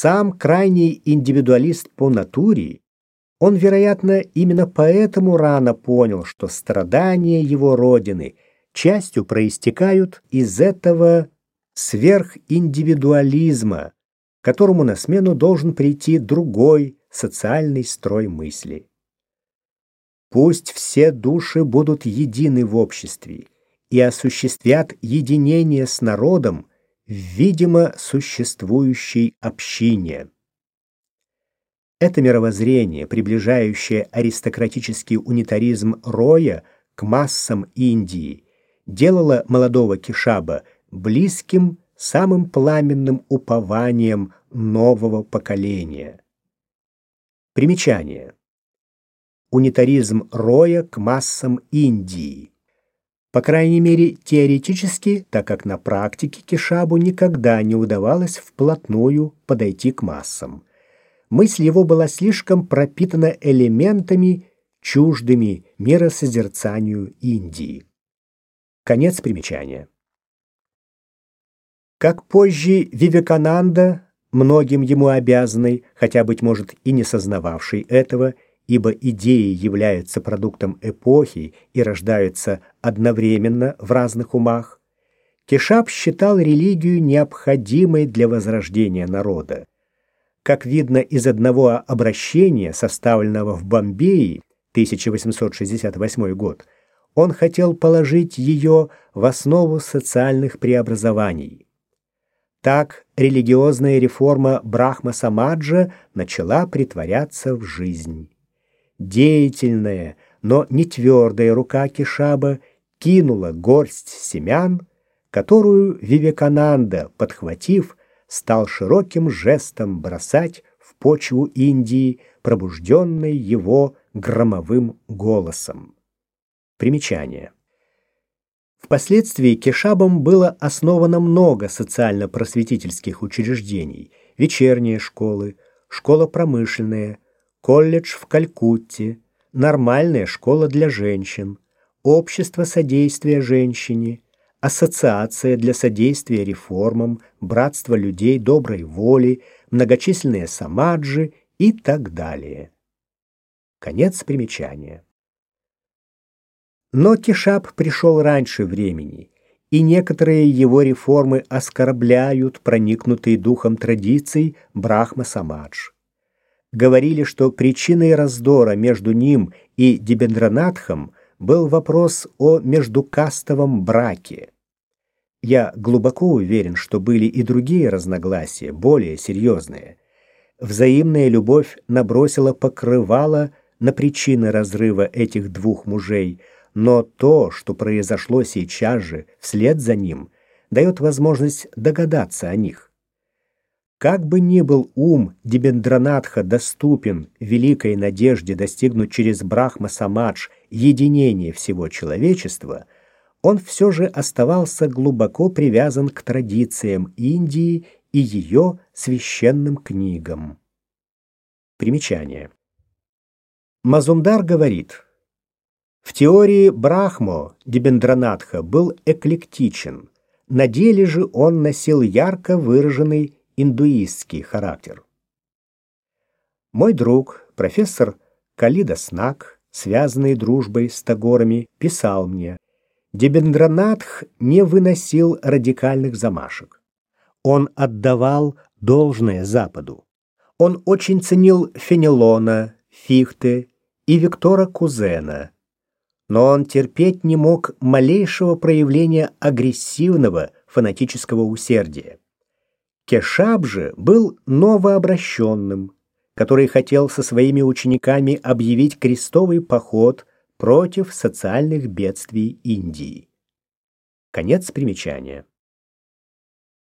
Сам крайний индивидуалист по натуре, он, вероятно, именно поэтому рано понял, что страдания его родины частью проистекают из этого сверхиндивидуализма, которому на смену должен прийти другой социальный строй мысли. Пусть все души будут едины в обществе и осуществят единение с народом в видимо существующей общине. Это мировоззрение, приближающее аристократический унитаризм Роя к массам Индии, делало молодого Кишаба близким самым пламенным упованием нового поколения. Примечание. Унитаризм Роя к массам Индии. По крайней мере, теоретически, так как на практике Кишабу никогда не удавалось вплотную подойти к массам. Мысль его была слишком пропитана элементами, чуждыми миросозерцанию Индии. Конец примечания. Как позже Вивекананда, многим ему обязанный, хотя, быть может, и не сознававший этого, ибо идеи являются продуктом эпохи и рождаются одновременно в разных умах, Кешап считал религию необходимой для возрождения народа. Как видно из одного обращения, составленного в Бомбее, 1868 год, он хотел положить ее в основу социальных преобразований. Так религиозная реформа Брахма-Самаджа начала притворяться в жизнь. Деятельная, но не твердая рука Кишаба кинула горсть семян, которую Вивекананда, подхватив, стал широким жестом бросать в почву Индии, пробужденной его громовым голосом. Примечание. Впоследствии Кешабом было основано много социально-просветительских учреждений, вечерние школы, школа промышленная, колледж в Калькутте, нормальная школа для женщин, общество содействия женщине, ассоциация для содействия реформам, братство людей доброй воли, многочисленные самаджи и так далее. Конец примечания. Но Кишап пришел раньше времени, и некоторые его реформы оскорбляют проникнутые духом традиций Брахма-Самадж говорили, что причиной раздора между ним и Дебендранатхом был вопрос о междукастовом браке. Я глубоко уверен, что были и другие разногласия, более серьезные. Взаимная любовь набросила покрывало на причины разрыва этих двух мужей, но то, что произошло сейчас же, вслед за ним, дает возможность догадаться о них. Как бы ни был ум Дебендранатха доступен великой надежде достигнуть через Брахма-Самадж единения всего человечества, он все же оставался глубоко привязан к традициям Индии и ее священным книгам. Примечание. Мазумдар говорит, в теории Брахмо Дебендранатха был эклектичен, на деле же он носил ярко выраженный индуистский характер. Мой друг, профессор Калида Снак, связанный дружбой с Тагорами, писал мне, Дебендранатх не выносил радикальных замашек. Он отдавал должное Западу. Он очень ценил Фенелона, Фихте и Виктора Кузена, но он терпеть не мог малейшего проявления агрессивного фанатического усердия. Кешаб же был новообращенным, который хотел со своими учениками объявить крестовый поход против социальных бедствий Индии. Конец примечания.